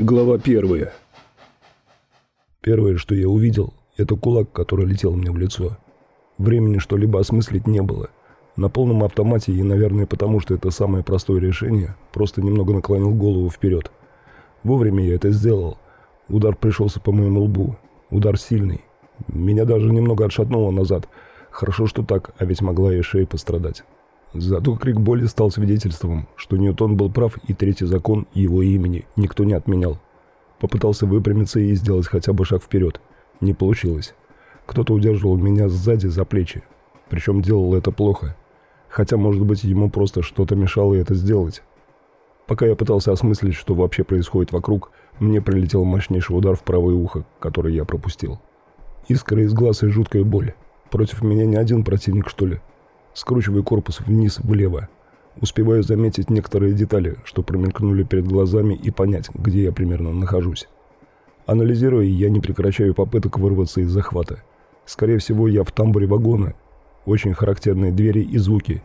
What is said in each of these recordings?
Глава первая. Первое, что я увидел, это кулак, который летел мне в лицо. Времени что-либо осмыслить не было. На полном автомате и, наверное, потому что это самое простое решение, просто немного наклонил голову вперед. Вовремя я это сделал. Удар пришелся по моему лбу. Удар сильный. Меня даже немного отшатнуло назад. Хорошо, что так, а ведь могла и шея пострадать. Зато крик боли стал свидетельством, что Ньютон был прав и третий закон его имени никто не отменял. Попытался выпрямиться и сделать хотя бы шаг вперед. Не получилось. Кто-то удерживал меня сзади за плечи. Причем делал это плохо. Хотя, может быть, ему просто что-то мешало это сделать. Пока я пытался осмыслить, что вообще происходит вокруг, мне прилетел мощнейший удар в правое ухо, который я пропустил. Искра из глаз и жуткая боль. Против меня не один противник, что ли? Скручиваю корпус вниз влево. Успеваю заметить некоторые детали, что промелькнули перед глазами и понять, где я примерно нахожусь. Анализируя, я не прекращаю попыток вырваться из захвата. Скорее всего, я в тамбуре вагона. Очень характерные двери и звуки.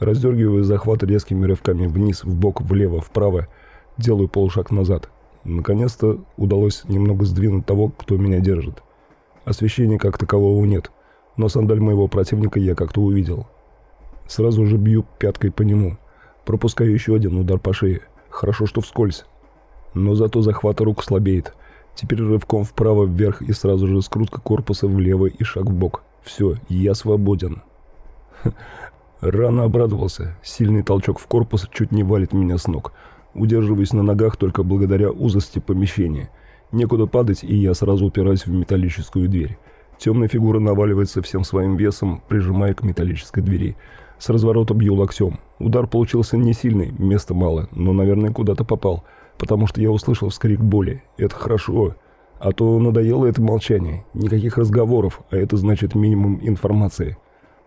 Раздергиваю захват резкими рывками вниз, вбок, влево, вправо. Делаю полшаг назад. Наконец-то удалось немного сдвинуть того, кто меня держит. Освещения как такового нет, но сандаль моего противника я как-то увидел. Сразу же бью пяткой по нему. Пропускаю еще один удар по шее. Хорошо, что вскользь. Но зато захват рук слабеет. Теперь рывком вправо вверх и сразу же скрутка корпуса влево и шаг в бок. Все, я свободен. Рано обрадовался. Сильный толчок в корпус чуть не валит меня с ног. Удерживаюсь на ногах только благодаря узости помещения. Некуда падать, и я сразу упираюсь в металлическую дверь. Темная фигура наваливается всем своим весом, прижимая к металлической двери. С разворота бью локтем. Удар получился не сильный, места мало, но, наверное, куда-то попал, потому что я услышал вскрик боли. Это хорошо. А то надоело это молчание. Никаких разговоров, а это значит минимум информации.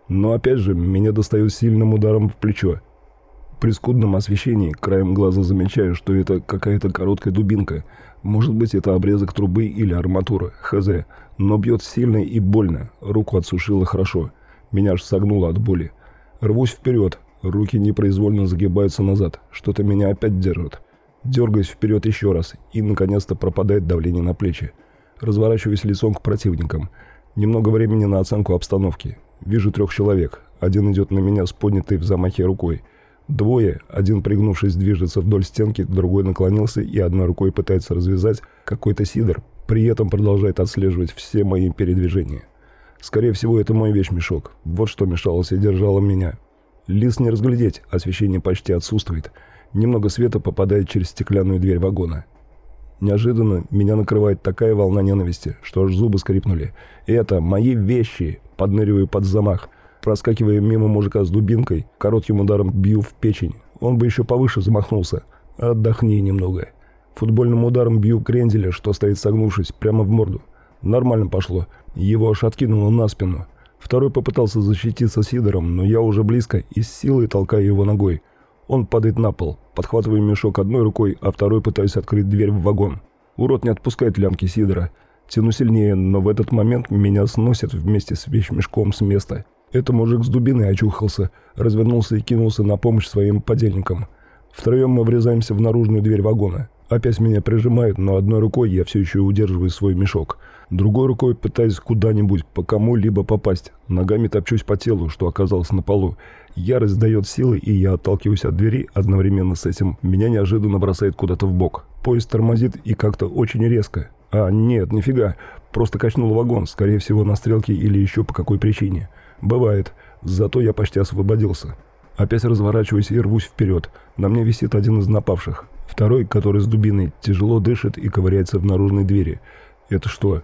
Но опять же, меня достают сильным ударом в плечо. При скудном освещении краем глаза замечаю, что это какая-то короткая дубинка. Может быть, это обрезок трубы или арматура, хз. Но бьет сильно и больно. Руку отсушило хорошо. Меня аж согнуло от боли. Рвусь вперед. Руки непроизвольно загибаются назад. Что-то меня опять держит. Дергаюсь вперед еще раз. И, наконец-то, пропадает давление на плечи. Разворачиваюсь лицом к противникам. Немного времени на оценку обстановки. Вижу трех человек. Один идет на меня с поднятой в замахе рукой. Двое, один пригнувшись движется вдоль стенки, другой наклонился и одной рукой пытается развязать какой-то сидор, при этом продолжает отслеживать все мои передвижения. Скорее всего, это мой вещмешок. Вот что мешалось и держало меня. Лис не разглядеть, освещение почти отсутствует. Немного света попадает через стеклянную дверь вагона. Неожиданно меня накрывает такая волна ненависти, что аж зубы скрипнули. Это мои вещи. Подныриваю под замах. Проскакивая мимо мужика с дубинкой, коротким ударом бью в печень. Он бы еще повыше замахнулся. Отдохни немного. Футбольным ударом бью кренделя, что стоит согнувшись, прямо в морду. Нормально пошло. Его аж откинуло на спину. Второй попытался защититься Сидором, но я уже близко и с силой толкаю его ногой. Он падает на пол. Подхватываю мешок одной рукой, а второй пытаюсь открыть дверь в вагон. Урод не отпускает лямки Сидора. Тяну сильнее, но в этот момент меня сносят вместе с вещмешком с места. Это мужик с дубиной очухался, развернулся и кинулся на помощь своим подельникам. Втроем мы врезаемся в наружную дверь вагона. Опять меня прижимают, но одной рукой я все еще удерживаю свой мешок. Другой рукой пытаюсь куда-нибудь по кому-либо попасть. Ногами топчусь по телу, что оказалось на полу. Ярость дает силы, и я отталкиваюсь от двери. Одновременно с этим меня неожиданно бросает куда-то в бок. Поезд тормозит и как-то очень резко. А, нет, нифига. Просто качнул вагон, скорее всего на стрелке или еще по какой причине. Бывает. Зато я почти освободился. Опять разворачиваюсь и рвусь вперед. На мне висит один из напавших. Второй, который с дубиной, тяжело дышит и ковыряется в наружной двери. Это что?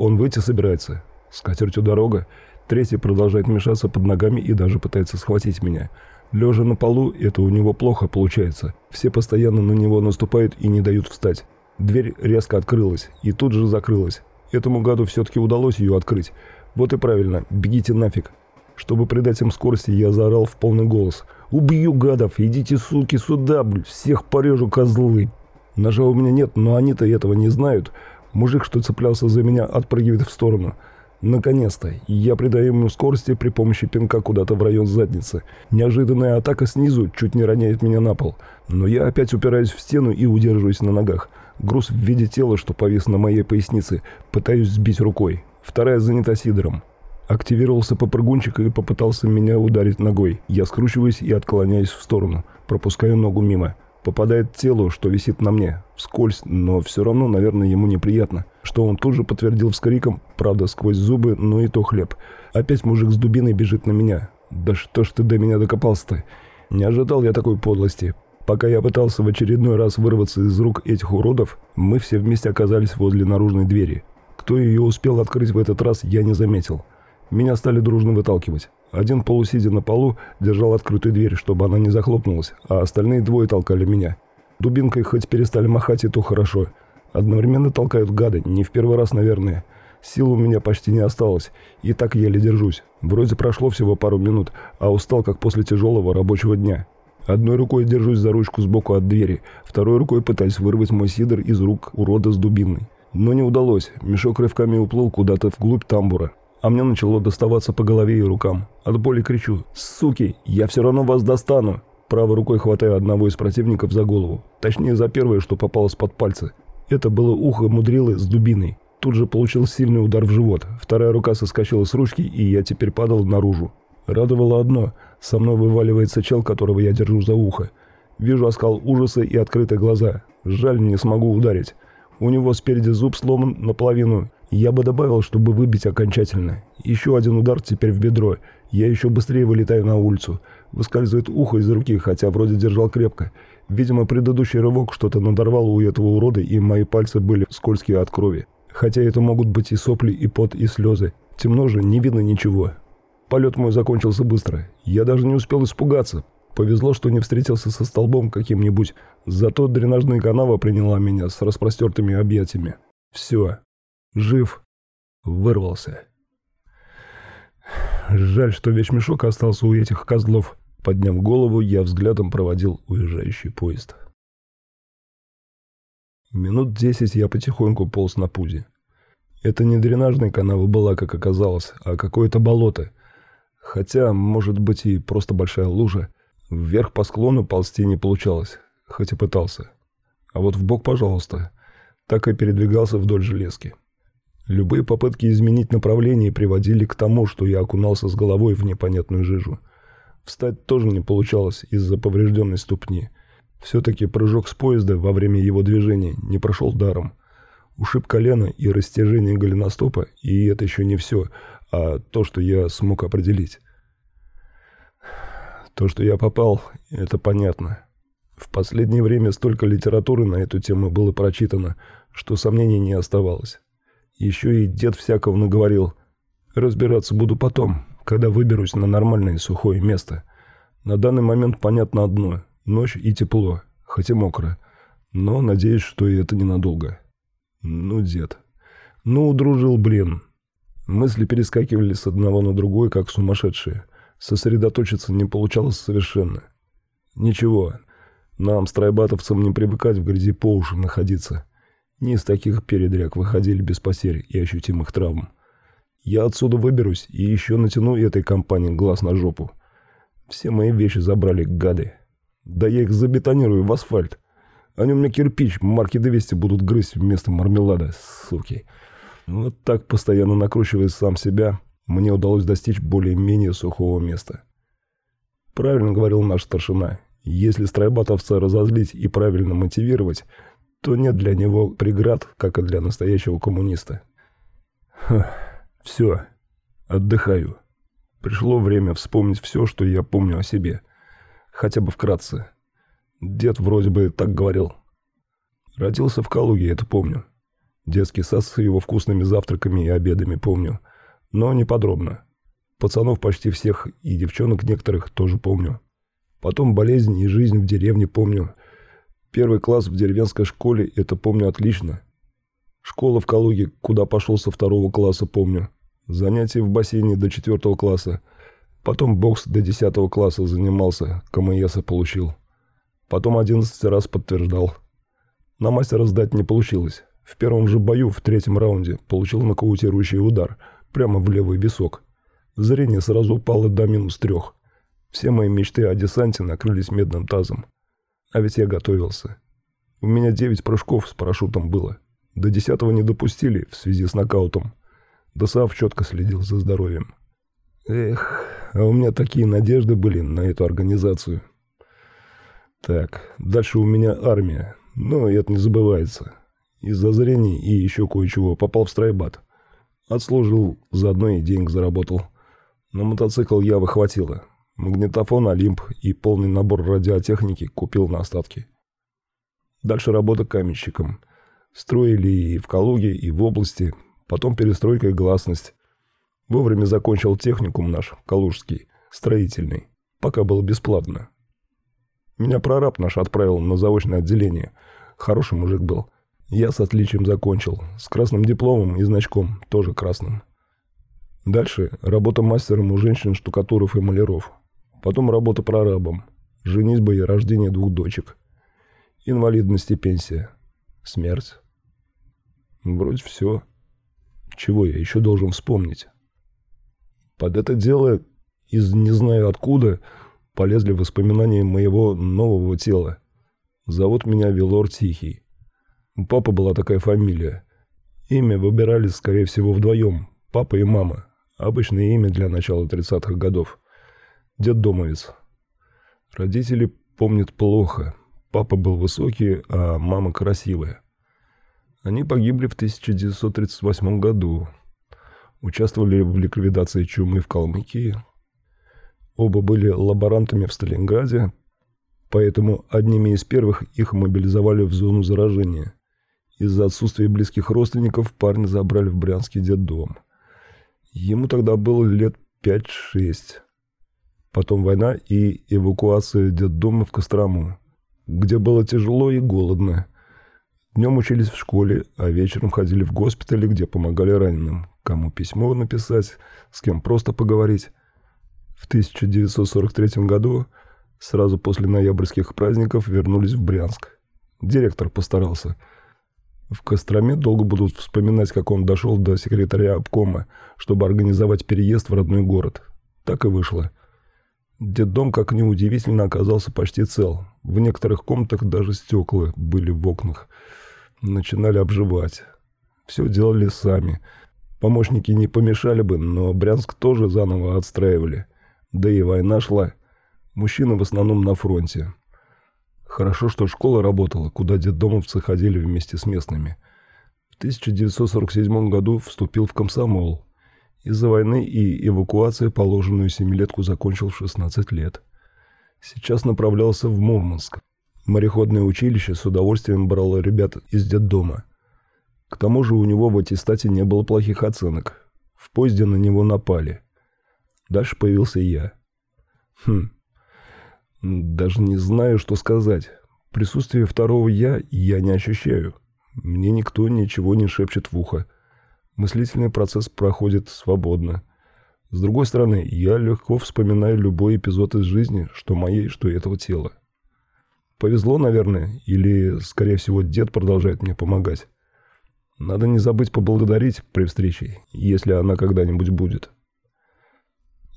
Он выйти собирается? С катертью дорога? Третий продолжает мешаться под ногами и даже пытается схватить меня. Лежа на полу, это у него плохо получается. Все постоянно на него наступают и не дают встать. Дверь резко открылась и тут же закрылась. Этому гаду все-таки удалось ее открыть. Вот и правильно, бегите нафиг. Чтобы придать им скорости, я заорал в полный голос. «Убью гадов! Идите, суки, сюда! Всех порежу, козлы!» Ножа у меня нет, но они-то этого не знают. Мужик, что цеплялся за меня, отпрыгивает в сторону. Наконец-то, я придаю ему скорости при помощи пинка куда-то в район задницы. Неожиданная атака снизу чуть не роняет меня на пол. Но я опять упираюсь в стену и удерживаюсь на ногах. Груз в виде тела, что повис на моей пояснице, пытаюсь сбить рукой. Вторая занята Сидором. Активировался попрыгунчик и попытался меня ударить ногой. Я скручиваюсь и отклоняюсь в сторону, пропускаю ногу мимо. Попадает тело, что висит на мне, вскользь, но все равно, наверное, ему неприятно. Что он тут же подтвердил вскриком, правда, сквозь зубы, но и то хлеб. Опять мужик с дубиной бежит на меня. Да что ж ты до меня докопался-то? Не ожидал я такой подлости. Пока я пытался в очередной раз вырваться из рук этих уродов, мы все вместе оказались возле наружной двери. Кто ее успел открыть в этот раз, я не заметил. Меня стали дружно выталкивать. Один, полусидя на полу, держал открытую дверь, чтобы она не захлопнулась, а остальные двое толкали меня. Дубинкой хоть перестали махать, и то хорошо. Одновременно толкают гады, не в первый раз, наверное. Сил у меня почти не осталось, и так еле держусь. Вроде прошло всего пару минут, а устал, как после тяжелого рабочего дня. Одной рукой держусь за ручку сбоку от двери, второй рукой пытаюсь вырвать мой сидор из рук урода с дубиной. Но не удалось, мешок рывками уплыл куда-то вглубь тамбура а мне начало доставаться по голове и рукам. От боли кричу «Суки, я все равно вас достану!» Правой рукой хватаю одного из противников за голову. Точнее, за первое, что попалось под пальцы. Это было ухо мудрилы с дубиной. Тут же получил сильный удар в живот. Вторая рука соскочила с ручки, и я теперь падал наружу. Радовало одно. Со мной вываливается чел, которого я держу за ухо. Вижу оскал ужаса и открытые глаза. Жаль, не смогу ударить. У него спереди зуб сломан наполовину, я бы добавил, чтобы выбить окончательно. Еще один удар теперь в бедро. Я еще быстрее вылетаю на улицу. Выскальзывает ухо из руки, хотя вроде держал крепко. Видимо, предыдущий рывок что-то надорвал у этого урода, и мои пальцы были скользкие от крови. Хотя это могут быть и сопли, и пот, и слезы. Темно же, не видно ничего. Полет мой закончился быстро. Я даже не успел испугаться. Повезло, что не встретился со столбом каким-нибудь. Зато дренажная канава приняла меня с распростертыми объятиями. Все. Жив. Вырвался. Жаль, что вещмешок остался у этих козлов. Подняв голову, я взглядом проводил уезжающий поезд. Минут десять я потихоньку полз на пузе. Это не дренажная канава была, как оказалось, а какое-то болото. Хотя, может быть, и просто большая лужа. Вверх по склону ползти не получалось, хоть и пытался. А вот в бок, пожалуйста. Так и передвигался вдоль железки. Любые попытки изменить направление приводили к тому, что я окунался с головой в непонятную жижу. Встать тоже не получалось из-за поврежденной ступни. Все-таки прыжок с поезда во время его движения не прошел даром. Ушиб колено и растяжение голеностопа, и это еще не все, а то, что я смог определить. То, что я попал, это понятно. В последнее время столько литературы на эту тему было прочитано, что сомнений не оставалось. Еще и дед всякого наговорил. Разбираться буду потом, когда выберусь на нормальное сухое место. На данный момент понятно одно. Ночь и тепло, хоть и мокро. Но надеюсь, что и это ненадолго. Ну, дед. Ну, дружил, блин. Мысли перескакивали с одного на другой, как сумасшедшие. Сосредоточиться не получалось совершенно. Ничего, нам, страйбатовцам, не привыкать в грязи по уши находиться. Не из таких передряг выходили без потерь и ощутимых травм. Я отсюда выберусь и еще натяну этой компании глаз на жопу. Все мои вещи забрали гады. Да я их забетонирую в асфальт. Они у меня кирпич марки 200 будут грызть вместо мармелада, суки. Вот так, постоянно накручивая сам себя, мне удалось достичь более-менее сухого места. Правильно говорил наш старшина. Если страйбатовца разозлить и правильно мотивировать – то нет для него преград, как и для настоящего коммуниста. Ха, все, отдыхаю. Пришло время вспомнить все, что я помню о себе. Хотя бы вкратце. Дед вроде бы так говорил. Родился в Калуге, это помню. Детский сад с его вкусными завтраками и обедами помню. Но не подробно. Пацанов почти всех и девчонок некоторых тоже помню. Потом болезнь и жизнь в деревне помню. Первый класс в деревенской школе, это помню отлично. Школа в Калуге, куда пошел со второго класса, помню. Занятия в бассейне до четвертого класса. Потом бокс до десятого класса занимался, КМСа получил. Потом одиннадцать раз подтверждал. На мастера сдать не получилось. В первом же бою, в третьем раунде, получил нокаутирующий удар, прямо в левый висок. Зрение сразу упало до минус трех. Все мои мечты о десанте накрылись медным тазом. А ведь я готовился. У меня девять прыжков с парашютом было. До десятого не допустили в связи с нокаутом. Досав четко следил за здоровьем. Эх, а у меня такие надежды были на эту организацию. Так, дальше у меня армия, но это не забывается. Из-за зрения и еще кое-чего попал в стройбат. Отслужил, заодно и денег заработал. На мотоцикл я выхватила. Магнитофон «Олимп» и полный набор радиотехники купил на остатки. Дальше работа каменщиком. Строили и в Калуге, и в области. Потом перестройка и гласность. Вовремя закончил техникум наш, калужский, строительный. Пока было бесплатно. Меня прораб наш отправил на заочное отделение. Хороший мужик был. Я с отличием закончил. С красным дипломом и значком, тоже красным. Дальше работа мастером у женщин штукатуров и маляров. Потом работа прорабом. Женитьба и рождение двух дочек. Инвалидность и пенсия. Смерть. Вроде все. Чего я еще должен вспомнить? Под это дело, из не знаю откуда, полезли воспоминания моего нового тела. Зовут меня Велор Тихий. У папы была такая фамилия. Имя выбирали, скорее всего, вдвоем. Папа и мама. Обычное имя для начала 30-х годов. Дед Домовец. Родители помнят плохо. Папа был высокий, а мама красивая. Они погибли в 1938 году. Участвовали в ликвидации чумы в Калмыкии. Оба были лаборантами в Сталинграде, поэтому одними из первых их мобилизовали в зону заражения. Из-за отсутствия близких родственников парня забрали в Брянский детдом. Ему тогда было лет 5-6. Потом война и эвакуация детдома в Кострому, где было тяжело и голодно. Днем учились в школе, а вечером ходили в госпитали, где помогали раненым. Кому письмо написать, с кем просто поговорить. В 1943 году, сразу после ноябрьских праздников, вернулись в Брянск. Директор постарался – в Костроме долго будут вспоминать, как он дошел до секретаря обкома, чтобы организовать переезд в родной город. Так и вышло. Детдом, как ни удивительно, оказался почти цел. В некоторых комнатах даже стекла были в окнах. Начинали обживать. Все делали сами. Помощники не помешали бы, но Брянск тоже заново отстраивали. Да и война шла. Мужчины в основном на фронте. Хорошо, что школа работала, куда детдомовцы ходили вместе с местными. В 1947 году вступил в комсомол. Из-за войны и эвакуации положенную семилетку закончил в 16 лет. Сейчас направлялся в Мурманск. Мореходное училище с удовольствием брало ребят из детдома. К тому же у него в аттестате не было плохих оценок. В поезде на него напали. Дальше появился я. Хм, даже не знаю, что сказать. Присутствие второго «я» я не ощущаю. Мне никто ничего не шепчет в ухо. Мыслительный процесс проходит свободно. С другой стороны, я легко вспоминаю любой эпизод из жизни, что моей, что этого тела. Повезло, наверное, или, скорее всего, дед продолжает мне помогать. Надо не забыть поблагодарить при встрече, если она когда-нибудь будет.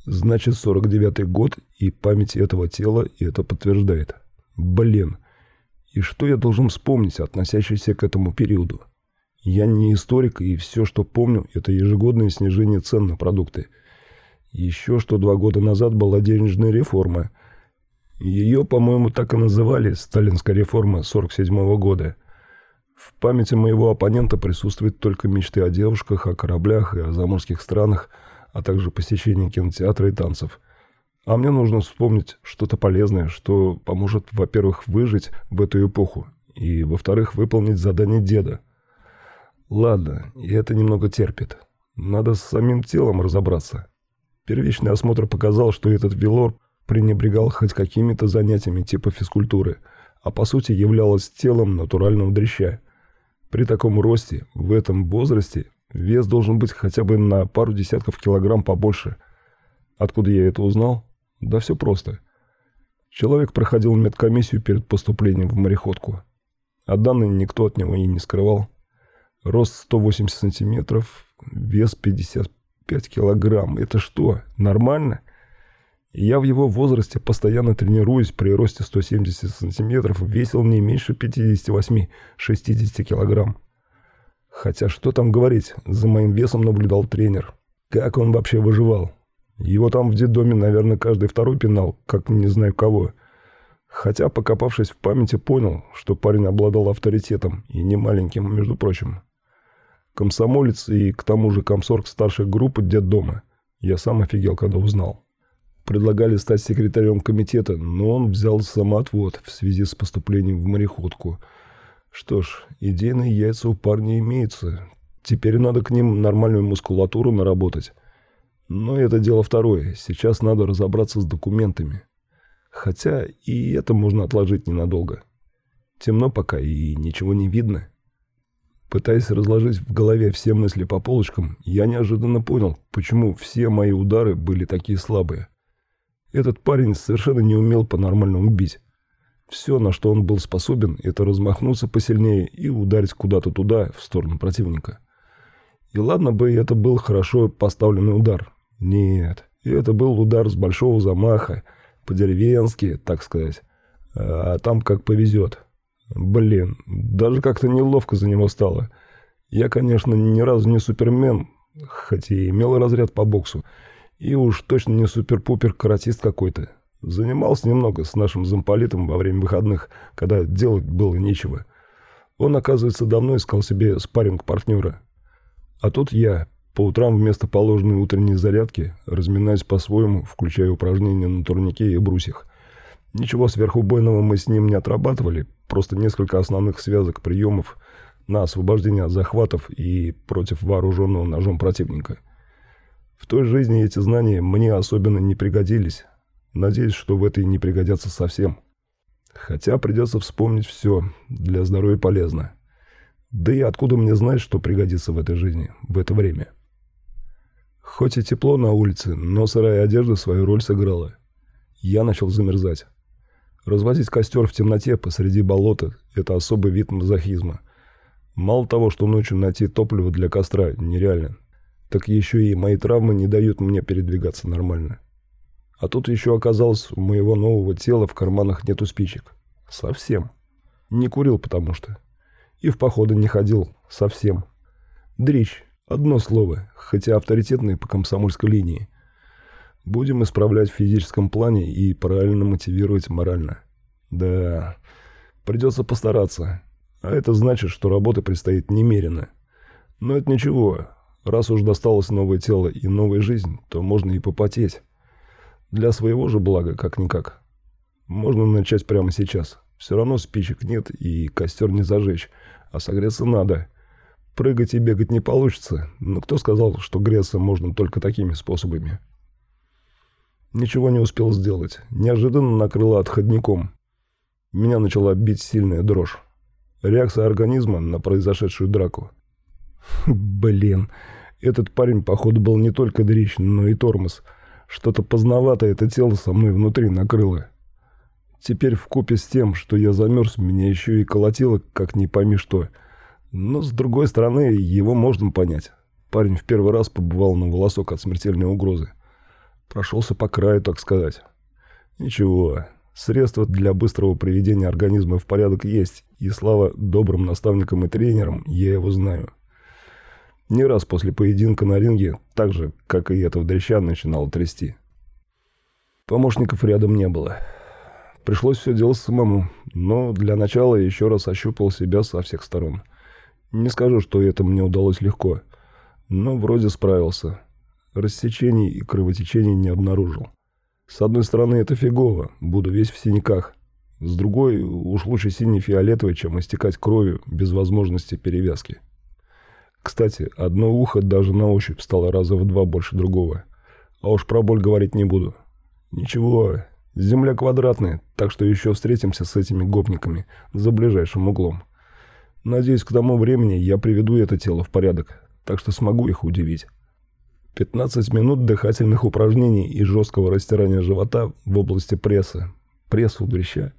Значит, 49-й год, и память этого тела это подтверждает. Блин. И что я должен вспомнить, относящееся к этому периоду? Я не историк, и все, что помню, это ежегодное снижение цен на продукты. Еще что два года назад была денежная реформа. Ее, по-моему, так и называли «Сталинская реформа 47 -го года». В памяти моего оппонента присутствуют только мечты о девушках, о кораблях и о заморских странах – а также посещение кинотеатра и танцев. А мне нужно вспомнить что-то полезное, что поможет, во-первых, выжить в эту эпоху, и, во-вторых, выполнить задание деда. Ладно, и это немного терпит. Надо с самим телом разобраться. Первичный осмотр показал, что этот Вилор пренебрегал хоть какими-то занятиями типа физкультуры, а по сути являлось телом натурального дрища. При таком росте, в этом возрасте, Вес должен быть хотя бы на пару десятков килограмм побольше. Откуда я это узнал? Да все просто. Человек проходил медкомиссию перед поступлением в мореходку. А данные никто от него и не скрывал. Рост 180 сантиметров, вес 55 килограмм. Это что, нормально? Я в его возрасте постоянно тренируюсь, при росте 170 сантиметров весил не меньше 58-60 килограмм. Хотя что там говорить, за моим весом наблюдал тренер. Как он вообще выживал? Его там в детдоме, наверное, каждый второй пинал, как не знаю кого. Хотя, покопавшись в памяти, понял, что парень обладал авторитетом, и не маленьким, между прочим. Комсомолец и, к тому же, комсорг старшей группы детдома. Я сам офигел, когда узнал. Предлагали стать секретарем комитета, но он взял самоотвод в связи с поступлением в мореходку. Что ж, идейные яйца у парня имеются. Теперь надо к ним нормальную мускулатуру наработать. Но это дело второе. Сейчас надо разобраться с документами. Хотя и это можно отложить ненадолго. Темно пока и ничего не видно. Пытаясь разложить в голове все мысли по полочкам, я неожиданно понял, почему все мои удары были такие слабые. Этот парень совершенно не умел по-нормальному бить. Все, на что он был способен, это размахнуться посильнее и ударить куда-то туда, в сторону противника. И ладно бы это был хорошо поставленный удар. Нет, это был удар с большого замаха, по-деревенски, так сказать. А там как повезет. Блин, даже как-то неловко за него стало. Я, конечно, ни разу не супермен, хотя и имел разряд по боксу, и уж точно не супер-пупер каратист какой-то. Занимался немного с нашим замполитом во время выходных, когда делать было нечего. Он, оказывается, давно искал себе спарринг-партнера. А тут я, по утрам вместо положенной утренней зарядки, разминаюсь по-своему, включая упражнения на турнике и брусьях. Ничего сверхубойного мы с ним не отрабатывали, просто несколько основных связок приемов на освобождение от захватов и против вооруженного ножом противника – в той жизни эти знания мне особенно не пригодились. Надеюсь, что в этой не пригодятся совсем. Хотя придется вспомнить все, для здоровья полезно. Да и откуда мне знать, что пригодится в этой жизни, в это время? Хоть и тепло на улице, но сырая одежда свою роль сыграла. Я начал замерзать. Разводить костер в темноте посреди болота – это особый вид мазохизма. Мало того, что ночью найти топливо для костра нереально, так еще и мои травмы не дают мне передвигаться нормально. А тут еще оказалось, у моего нового тела в карманах нету спичек. Совсем. Не курил потому что. И в походы не ходил. Совсем. Дрищ. Одно слово, хотя авторитетный по комсомольской линии. Будем исправлять в физическом плане и правильно мотивировать морально. Да, придется постараться. А это значит, что работы предстоит немерено. Но это ничего, Раз уж досталось новое тело и новая жизнь, то можно и попотеть. Для своего же блага, как-никак. Можно начать прямо сейчас. Все равно спичек нет и костер не зажечь, а согреться надо. Прыгать и бегать не получится, но кто сказал, что греться можно только такими способами? Ничего не успел сделать. Неожиданно накрыло отходником. Меня начала бить сильная дрожь. Реакция организма на произошедшую драку. Блин, этот парень, походу, был не только дрищ, но и тормоз. Что-то поздновато это тело со мной внутри накрыло. Теперь в купе с тем, что я замерз, меня еще и колотило, как не пойми что. Но, с другой стороны, его можно понять. Парень в первый раз побывал на волосок от смертельной угрозы. Прошелся по краю, так сказать. Ничего, средства для быстрого приведения организма в порядок есть, и слава добрым наставникам и тренерам, я его знаю. Не раз после поединка на ринге, так же, как и этого дрища, начинал трясти. Помощников рядом не было. Пришлось все делать самому, но для начала еще раз ощупал себя со всех сторон. Не скажу, что это мне удалось легко, но вроде справился. Рассечений и кровотечений не обнаружил. С одной стороны, это фигово, буду весь в синяках. С другой, уж лучше синий-фиолетовый, чем истекать кровью без возможности перевязки. Кстати, одно ухо даже на ощупь стало раза в два больше другого. А уж про боль говорить не буду. Ничего, земля квадратная, так что еще встретимся с этими гопниками за ближайшим углом. Надеюсь, к тому времени я приведу это тело в порядок, так что смогу их удивить. 15 минут дыхательных упражнений и жесткого растирания живота в области пресса. Пресс у дрища.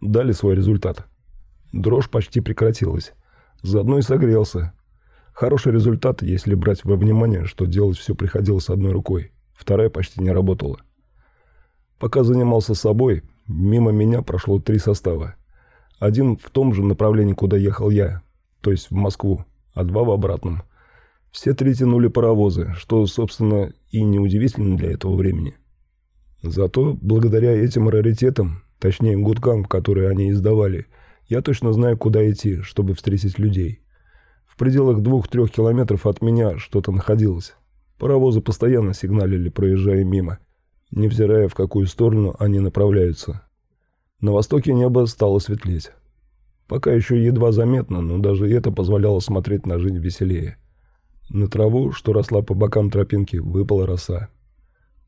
Дали свой результат. Дрожь почти прекратилась. Заодно и согрелся, Хороший результат, если брать во внимание, что делать все приходилось одной рукой. Вторая почти не работала. Пока занимался собой, мимо меня прошло три состава. Один в том же направлении, куда ехал я, то есть в Москву, а два в обратном. Все три тянули паровозы, что, собственно, и неудивительно для этого времени. Зато, благодаря этим раритетам, точнее гудкам, которые они издавали, я точно знаю, куда идти, чтобы встретить людей. В пределах двух-трех километров от меня что-то находилось. Паровозы постоянно сигналили, проезжая мимо, невзирая в какую сторону они направляются. На востоке небо стало светлеть. Пока еще едва заметно, но даже это позволяло смотреть на жизнь веселее. На траву, что росла по бокам тропинки, выпала роса.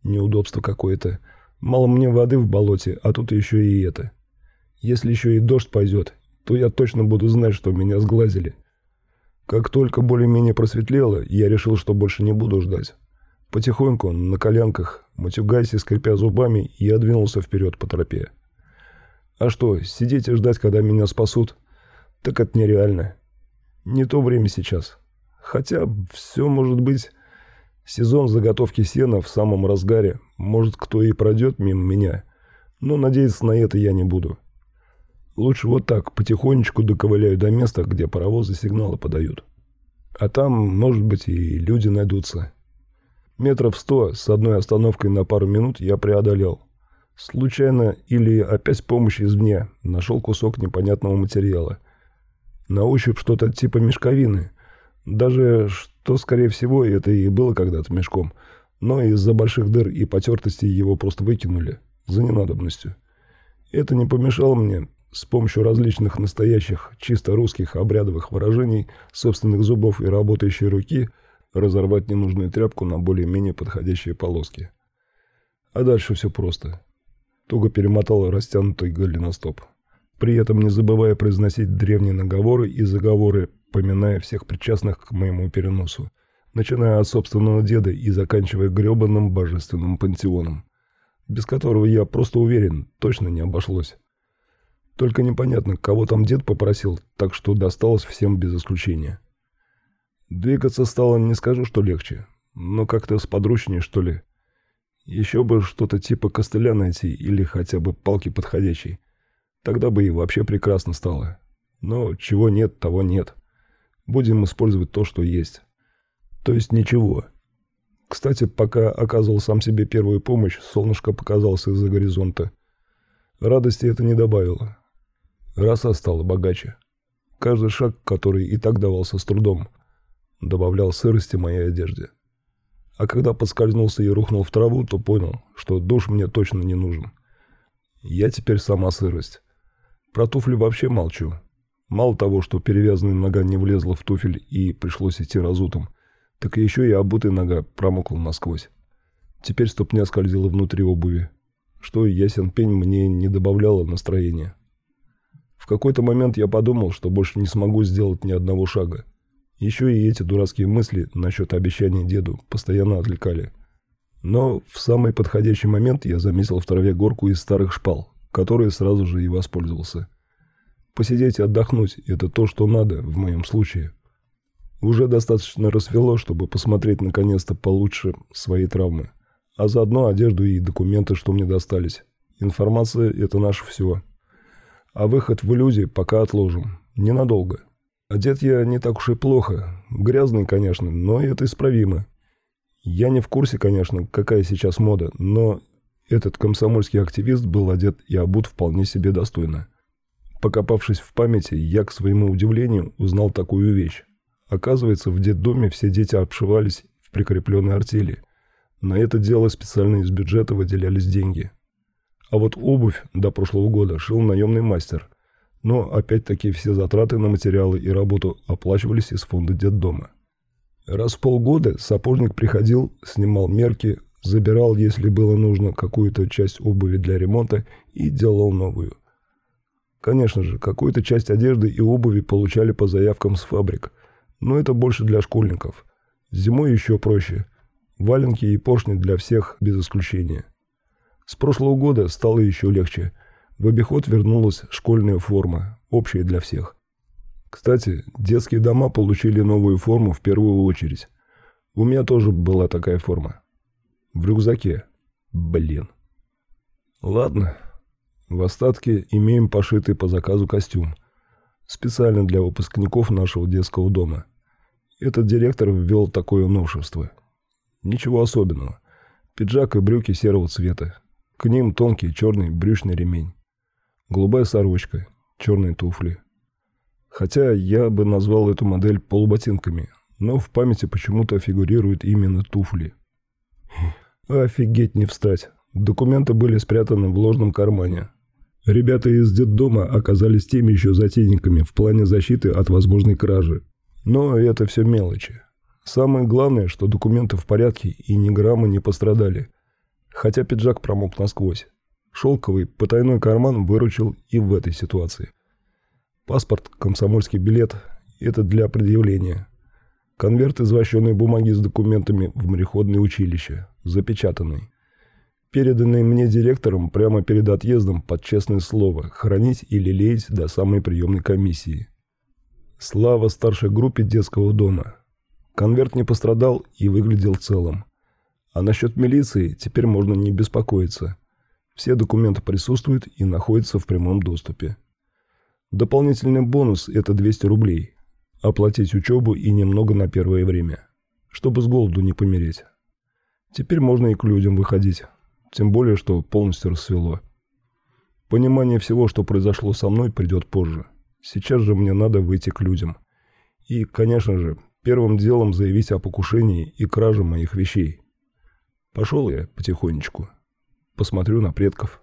Неудобство какое-то. Мало мне воды в болоте, а тут еще и это. Если еще и дождь пойдет, то я точно буду знать, что меня сглазили. Как только более-менее просветлело, я решил, что больше не буду ждать. Потихоньку, на коленках, матюгаясь и скрипя зубами, я двинулся вперед по тропе. А что, сидеть и ждать, когда меня спасут? Так это нереально. Не то время сейчас. Хотя все может быть. Сезон заготовки сена в самом разгаре. Может, кто и пройдет мимо меня. Но надеяться на это я не буду. Лучше вот так, потихонечку доковыляю до места, где паровозы сигналы подают. А там, может быть, и люди найдутся. Метров сто с одной остановкой на пару минут я преодолел. Случайно или опять с помощью извне нашел кусок непонятного материала. На ощупь что-то типа мешковины. Даже что, скорее всего, это и было когда-то мешком. Но из-за больших дыр и потертостей его просто выкинули. За ненадобностью. Это не помешало мне с помощью различных настоящих, чисто русских обрядовых выражений, собственных зубов и работающей руки разорвать ненужную тряпку на более-менее подходящие полоски. А дальше все просто. Туго перемотал растянутый голеностоп. При этом не забывая произносить древние наговоры и заговоры, поминая всех причастных к моему переносу, начиная от собственного деда и заканчивая гребаным божественным пантеоном, без которого я просто уверен, точно не обошлось. Только непонятно, кого там дед попросил, так что досталось всем без исключения. Двигаться стало не скажу, что легче, но как-то сподручнее, что ли. Еще бы что-то типа костыля найти или хотя бы палки подходящей. Тогда бы и вообще прекрасно стало. Но чего нет, того нет. Будем использовать то, что есть. То есть ничего. Кстати, пока оказывал сам себе первую помощь, солнышко показалось из-за горизонта. Радости это не добавило. Роса стала богаче. Каждый шаг, который и так давался с трудом, добавлял сырости моей одежде. А когда подскользнулся и рухнул в траву, то понял, что душ мне точно не нужен. Я теперь сама сырость. Про туфли вообще молчу. Мало того, что перевязанная нога не влезла в туфель и пришлось идти разутым, так еще и обутая нога промокла насквозь. Теперь ступня скользила внутри обуви, что ясен пень мне не добавляло настроения. В какой-то момент я подумал, что больше не смогу сделать ни одного шага. Еще и эти дурацкие мысли насчет обещания деду постоянно отвлекали. Но в самый подходящий момент я заметил в траве горку из старых шпал, которой сразу же и воспользовался. Посидеть и отдохнуть – это то, что надо в моем случае. Уже достаточно рассвело, чтобы посмотреть наконец-то получше свои травмы. А заодно одежду и документы, что мне достались. Информация – это наше все. А выход в иллюзии пока отложим. Ненадолго. Одет я не так уж и плохо. Грязный, конечно, но это исправимо. Я не в курсе, конечно, какая сейчас мода, но этот комсомольский активист был одет и обут вполне себе достойно. Покопавшись в памяти, я, к своему удивлению, узнал такую вещь. Оказывается, в детдоме все дети обшивались в прикрепленной артели. На это дело специально из бюджета выделялись деньги. А вот обувь до прошлого года шил наемный мастер. Но опять-таки все затраты на материалы и работу оплачивались из фонда детдома. Раз в полгода сапожник приходил, снимал мерки, забирал, если было нужно, какую-то часть обуви для ремонта и делал новую. Конечно же, какую-то часть одежды и обуви получали по заявкам с фабрик, но это больше для школьников. Зимой еще проще. Валенки и поршни для всех без исключения. С прошлого года стало еще легче. В обиход вернулась школьная форма, общая для всех. Кстати, детские дома получили новую форму в первую очередь. У меня тоже была такая форма. В рюкзаке. Блин. Ладно. В остатке имеем пошитый по заказу костюм. Специально для выпускников нашего детского дома. Этот директор ввел такое новшество. Ничего особенного. Пиджак и брюки серого цвета. К ним тонкий черный брючный ремень. Голубая сорочка, черные туфли. Хотя я бы назвал эту модель полуботинками, но в памяти почему-то фигурируют именно туфли. Офигеть не встать. Документы были спрятаны в ложном кармане. Ребята из детдома оказались теми еще затейниками в плане защиты от возможной кражи. Но это все мелочи. Самое главное, что документы в порядке и ни грамма не пострадали. Хотя пиджак промок насквозь. Шелковый потайной карман выручил и в этой ситуации. Паспорт, комсомольский билет – это для предъявления. Конверт из вощеной бумаги с документами в мореходное училище, запечатанный. Переданный мне директором прямо перед отъездом под честное слово хранить и лелеять до самой приемной комиссии. Слава старшей группе детского дома. Конверт не пострадал и выглядел целым. А насчет милиции теперь можно не беспокоиться. Все документы присутствуют и находятся в прямом доступе. Дополнительный бонус – это 200 рублей – оплатить учебу и немного на первое время, чтобы с голоду не помереть. Теперь можно и к людям выходить, тем более, что полностью рассвело. Понимание всего, что произошло со мной, придет позже. Сейчас же мне надо выйти к людям. И, конечно же, первым делом заявить о покушении и краже моих вещей. Пошел я потихонечку. Посмотрю на предков.